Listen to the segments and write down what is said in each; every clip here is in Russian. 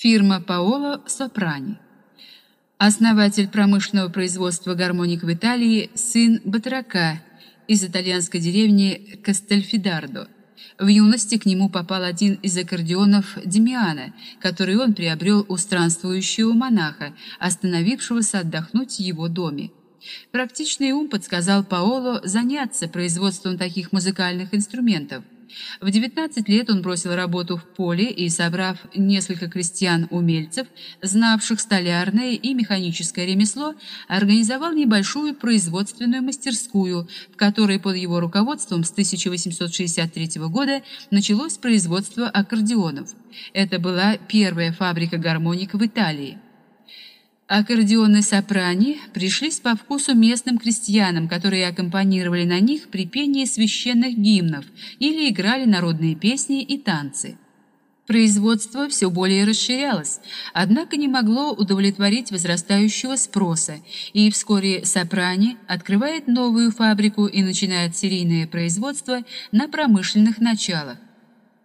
Фирма Паоло Сопрани. Основатель промышленного производства гармоник в Италии, сын батрака из итальянской деревни Кастельфидардо. В юности к нему попал один из аккордеонов Демиана, который он приобрел у странствующего монаха, остановившегося отдохнуть в его доме. Практичный ум подсказал Паоло заняться производством таких музыкальных инструментов – в 19 лет он бросил работу в поле и, собрав несколько крестьян-умельцев, знавших столярное и механическое ремесло, организовал небольшую производственную мастерскую, в которой под его руководством с 1863 года началось производство аккордеонов. Это была первая фабрика гармоник в Италии. Аккордеоны сопрани пришлись по вкусу местным крестьянам, которые аккомпанировали на них при пении священных гимнов или играли народные песни и танцы. Производство все более расширялось, однако не могло удовлетворить возрастающего спроса, и вскоре Сопрани открывает новую фабрику и начинает серийное производство на промышленных началах.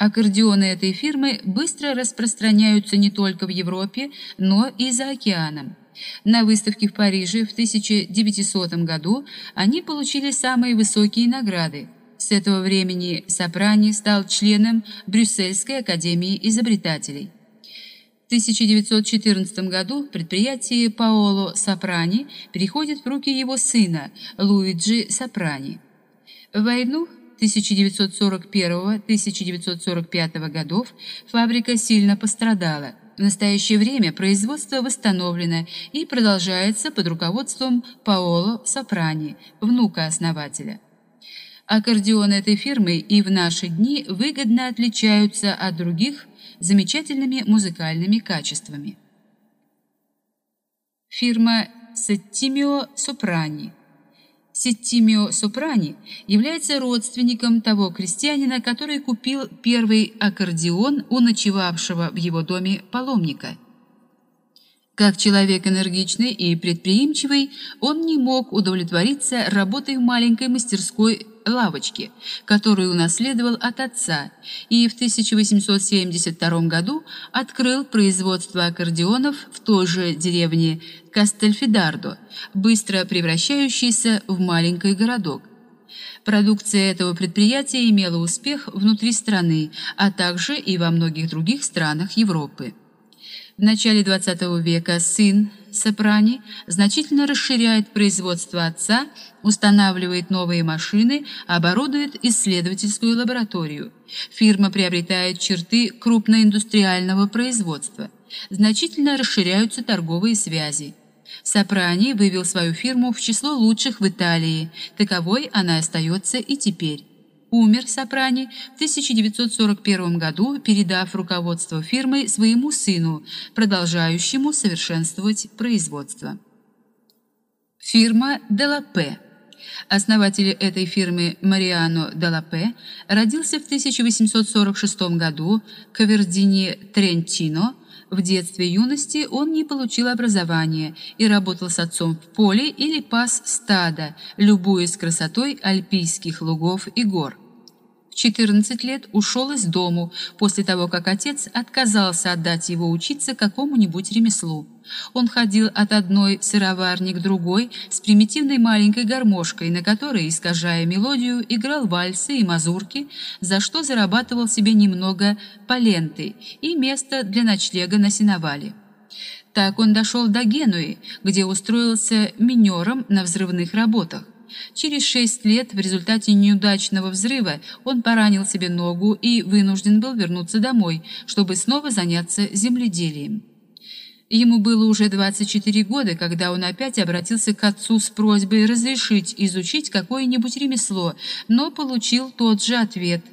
Аккордеоны этой фирмы быстро распространяются не только в Европе, но и за океаном. На выставке в Париже в 1900 году они получили самые высокие награды. С этого времени Сопрани стал членом Брюссельской академии изобретателей. В 1914 году предприятие Паоло Сопрани переходит в руки его сына Луиджи Сопрани. В войну 1941-1945 годов фабрика сильно пострадала. В настоящее время производство восстановлено и продолжается под руководством Паоло Сопрани, внука основателя. Аккордеоны этой фирмы и в наши дни выгодно отличаются от других замечательными музыкальными качествами. Фирма Сеттимио Сопрани – Сеттимио Сопрани является родственником того крестьянина, который купил первый аккордеон у ночевавшего в его доме паломника. Как человек энергичный и предприимчивый, он не мог удовлетвориться работой в маленькой мастерской лавочке, которую унаследовал от отца, и в 1872 году открыл производство аккордеонов в той же деревне Кастельфидардо, быстро превращающийся в маленький городок. Продукция этого предприятия имела успех внутри страны, а также и во многих других странах Европы. В начале XX века сын Сопрани значительно расширяет производство отца, устанавливает новые машины, оборудует исследовательскую лабораторию. Фирма приобретает черты крупноиндустриального производства. Значительно расширяются торговые связи. Сопрани вывел свою фирму в число лучших в Италии. Таковой она остается и теперь. Умер Сопрани в 1941 году, передав руководство фирмой своему сыну, продолжающему совершенствовать производство. Фирма Делапе. Основатель этой фирмы Мариано Делапе родился в 1846 году в Кавердине Трентино. В детстве и юности он не получил образования и работал с отцом в поле или пас стада, любуясь красотой альпийских лугов и гор. В 14 лет ушел из дому после того, как отец отказался отдать его учиться какому-нибудь ремеслу. Он ходил от одной сыроварни к другой с примитивной маленькой гармошкой, на которой, искажая мелодию, играл вальсы и мазурки, за что зарабатывал себе немного паленты и место для ночлега на сеновале. Так он дошел до Генуи, где устроился минером на взрывных работах. Через шесть лет в результате неудачного взрыва он поранил себе ногу и вынужден был вернуться домой, чтобы снова заняться земледелием. Ему было уже 24 года, когда он опять обратился к отцу с просьбой разрешить изучить какое-нибудь ремесло, но получил тот же ответ.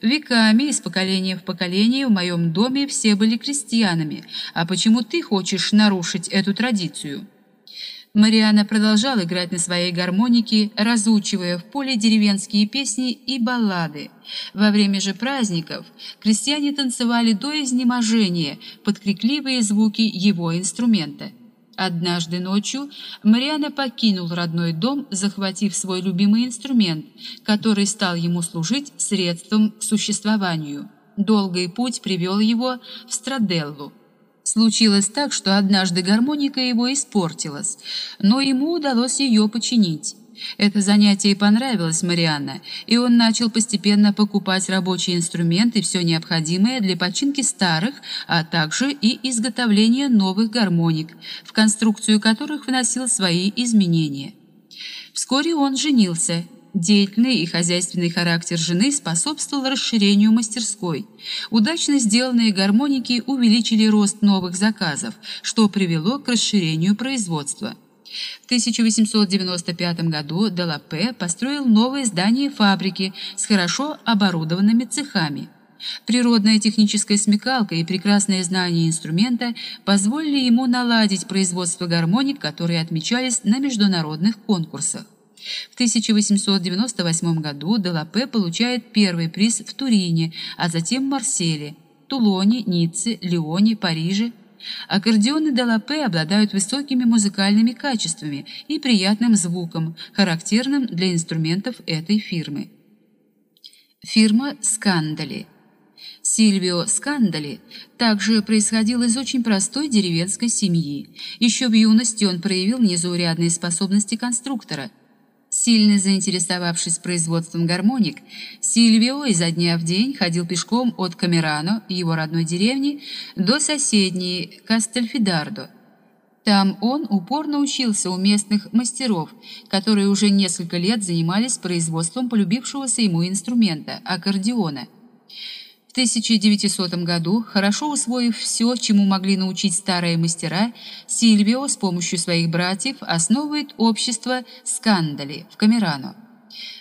Веками из поколения в поколение в моем доме все были крестьянами, а почему ты хочешь нарушить эту традицию? Мариана продолжал играть на своей гармонике, разучивая в поле деревенские песни и баллады. Во время же праздников крестьяне танцевали до изнеможения под крикливые звуки его инструмента. Однажды ночью Мариана покинул родной дом, захватив свой любимый инструмент, который стал ему служить средством к существованию. Долгий путь привел его в Страделлу. Случилось так, что однажды гармоника его испортилась, но ему удалось ее починить. Это занятие понравилось Марианне, и он начал постепенно покупать рабочие инструменты все необходимое для починки старых, а также и изготовления новых гармоник, в конструкцию которых вносил свои изменения. Вскоре он женился. Деятельный и хозяйственный характер жены способствовал расширению мастерской. Удачно сделанные гармоники увеличили рост новых заказов, что привело к расширению производства. В 1895 году Делапе построил новое здание фабрики с хорошо оборудованными цехами. Природная техническая смекалка и прекрасное знание инструмента позволили ему наладить производство гармоник, которые отмечались на международных конкурсах. В 1898 году Делапе получает первый приз в Турине, а затем в Марселе, Тулоне, Ницце, Лионе, Париже – Аккордеоны Делапе обладают высокими музыкальными качествами и приятным звуком, характерным для инструментов этой фирмы. Фирма Скандали. Сильвио Скандали также происходил из очень простой деревенской семьи. Еще в юности он проявил незаурядные способности конструктора – Сильно заинтересовавшись производством гармоник, Сильвио изо дня в день ходил пешком от Камерано, его родной деревни, до соседней Кастельфидардо. Там он упорно учился у местных мастеров, которые уже несколько лет занимались производством полюбившегося ему инструмента аккордеона. 1900 году, хорошо усвоив все, чему могли научить старые мастера, Сильвио с помощью своих братьев основывает общество Скандали в Камерано.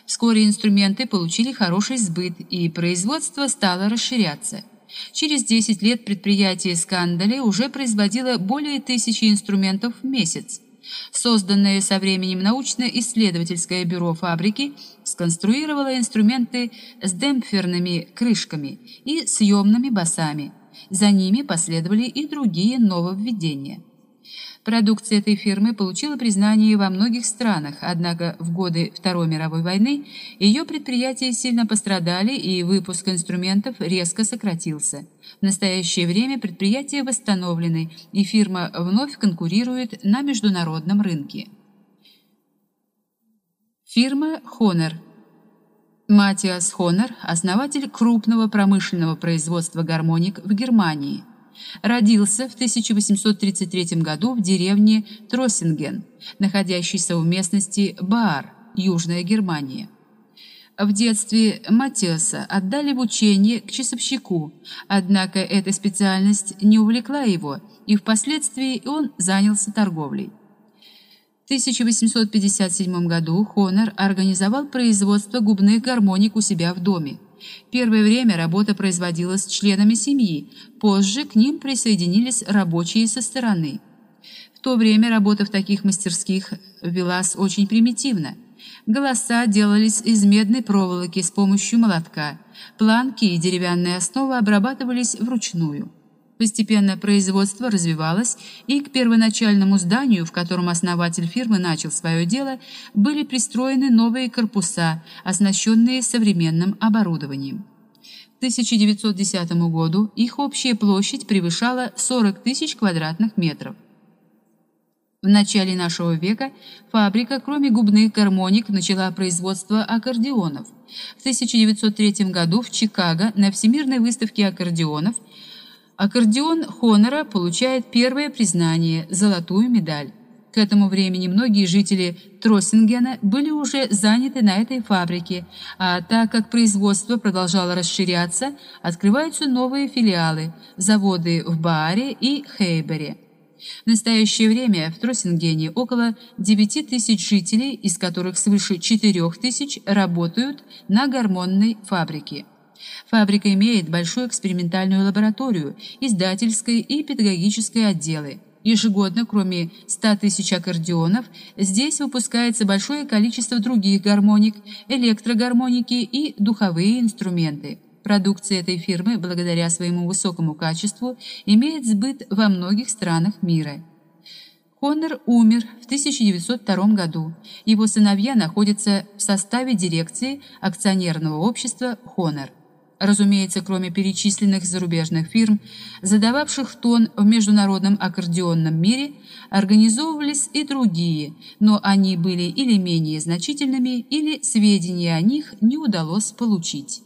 Вскоре инструменты получили хороший сбыт, и производство стало расширяться. Через 10 лет предприятие Скандали уже производило более тысячи инструментов в месяц. Созданное со временем научно-исследовательское бюро фабрики сконструировало инструменты с демпферными крышками и съемными басами. За ними последовали и другие нововведения. Продукция этой фирмы получила признание во многих странах, однако в годы Второй мировой войны ее предприятия сильно пострадали и выпуск инструментов резко сократился. В настоящее время предприятия восстановлены, и фирма вновь конкурирует на международном рынке. Фирма Honor Матиас Хонер – основатель крупного промышленного производства гармоник в Германии – Родился в 1833 году в деревне Троссинген, находящейся в местности Баар, Южная Германия. В детстве Матиаса отдали в учение к часовщику, однако эта специальность не увлекла его, и впоследствии он занялся торговлей. В 1857 году Хонор организовал производство губных гармоник у себя в доме. Первое время работа производилась членами семьи, позже к ним присоединились рабочие со стороны. В то время работа в таких мастерских велась очень примитивно. Голоса делались из медной проволоки с помощью молотка, планки и деревянные основы обрабатывались вручную. Постепенно производство развивалось, и к первоначальному зданию, в котором основатель фирмы начал свое дело, были пристроены новые корпуса, оснащенные современным оборудованием. К 1910 году их общая площадь превышала 40 тысяч квадратных метров. В начале нашего века фабрика, кроме губных гармоник, начала производство аккордеонов. В 1903 году в Чикаго на Всемирной выставке аккордеонов – Аккордеон Хонора получает первое признание – золотую медаль. К этому времени многие жители Троссингена были уже заняты на этой фабрике, а так как производство продолжало расширяться, открываются новые филиалы – заводы в Бааре и Хейбере. В настоящее время в Троссингене около 9 тысяч жителей, из которых свыше 4 тысяч работают на гормонной фабрике. Фабрика имеет большую экспериментальную лабораторию, издательское и педагогическое отделы. Ежегодно, кроме 100 тысяч аккордеонов, здесь выпускается большое количество других гармоник, электрогармоники и духовые инструменты. Продукция этой фирмы, благодаря своему высокому качеству, имеет сбыт во многих странах мира. Хонор умер в 1902 году. Его сыновья находятся в составе дирекции акционерного общества «Хонор». Разумеется, кроме перечисленных зарубежных фирм, задававших тон в международном аккордеонном мире, организовывались и другие, но они были или менее значительными, или сведения о них не удалось получить.